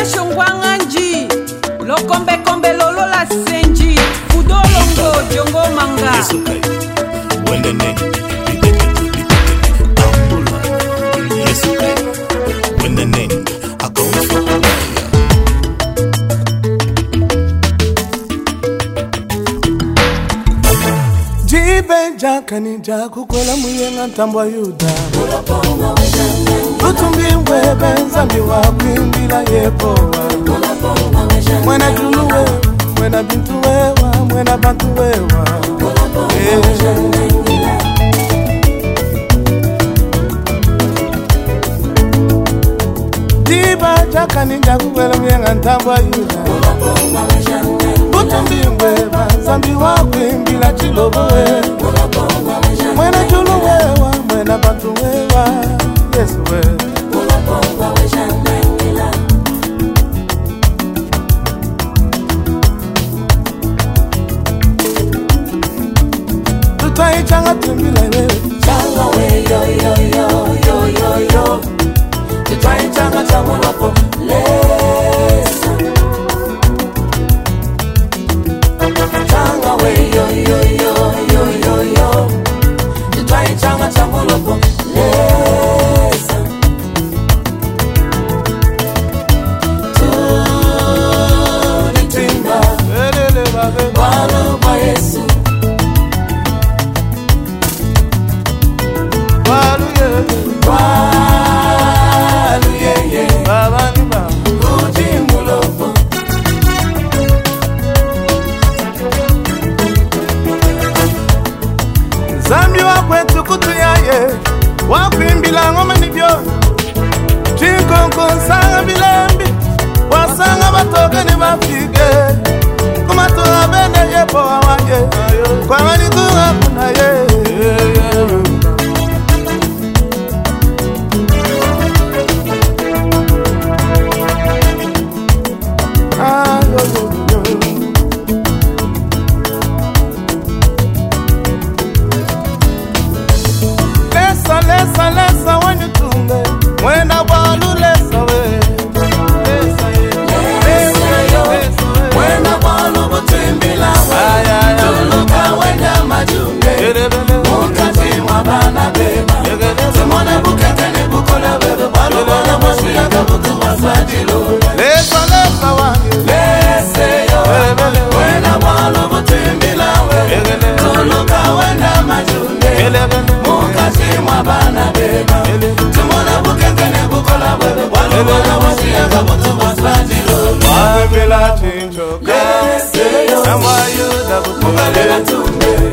na shongwanga nji lokombekombe lolo la senji. Fudolongo jongo manga. Yesukai, wendene kani kanija kukola muyenga ntambwa yuda. Lutumbibwe benzambi wakwimbila yepowa mwena julu wewa mwena bintu wewa mwena bantu wewa eh. diba jakaninja kukola muyenga ntambwa yuda. Lutumbibwe banzambi wakwimbila chilobowe na bato wewa yesu we. Ulokongwa wejanaimela tutaichanga tumbila wewe changa weyoyoyoyoyo tutaichanga ye Lesa, lesa, lesa, when you tunge, when I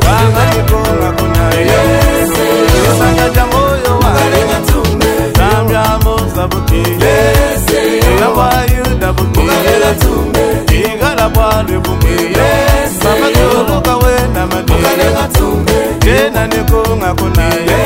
vangatikonga kunaye isangata moyo wange zambyamo zabukile ingabwayuda bukile ingala bwalwe bukile pamatoloka wena madile tena nikonga kunaye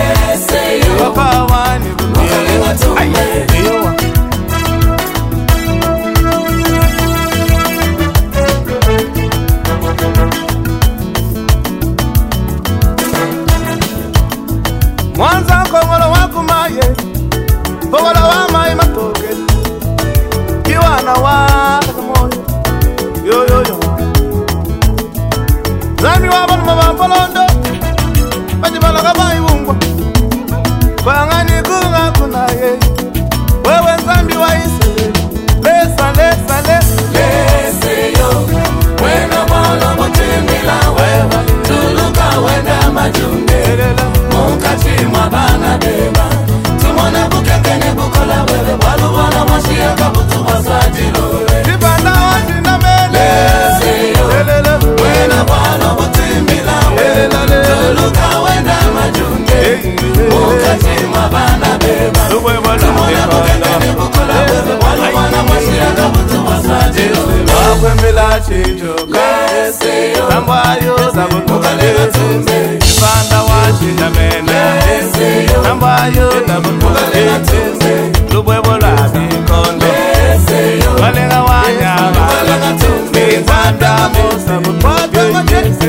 wachinjoka tambwayo nabutukaletsume ipanda wachinjamena tambwayo nabutukaletsu lubwebo lwa mikondo. Ngalenga wanyaba minzandamusabukwatamajense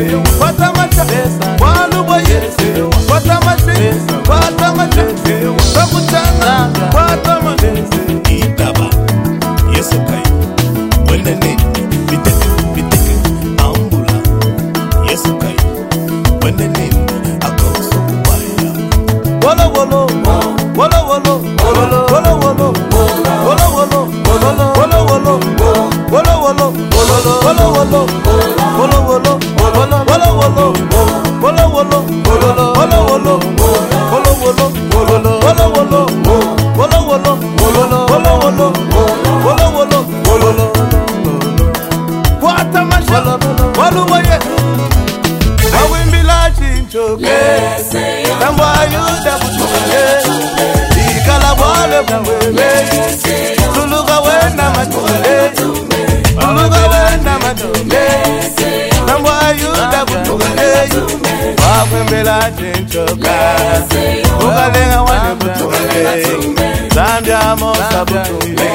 tampoco wakwembela chenchoka ukalenga wane butumbe zambya mosa butumbe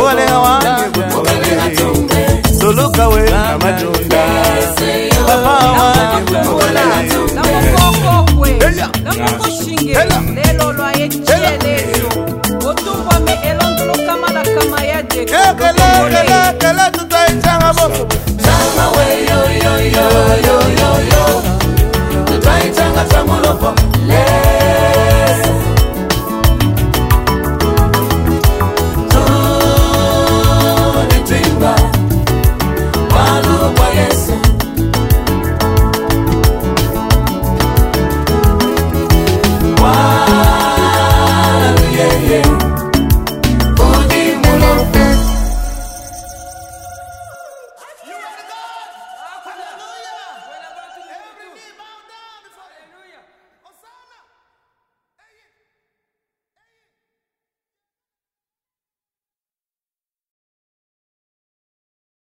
ukalenga wane butumbe tuluka wena. matumbe papa Eya. namokoshinge. Ela. lelo lwaye cielezo otumbwame elondolokamalakama ya 那怎么了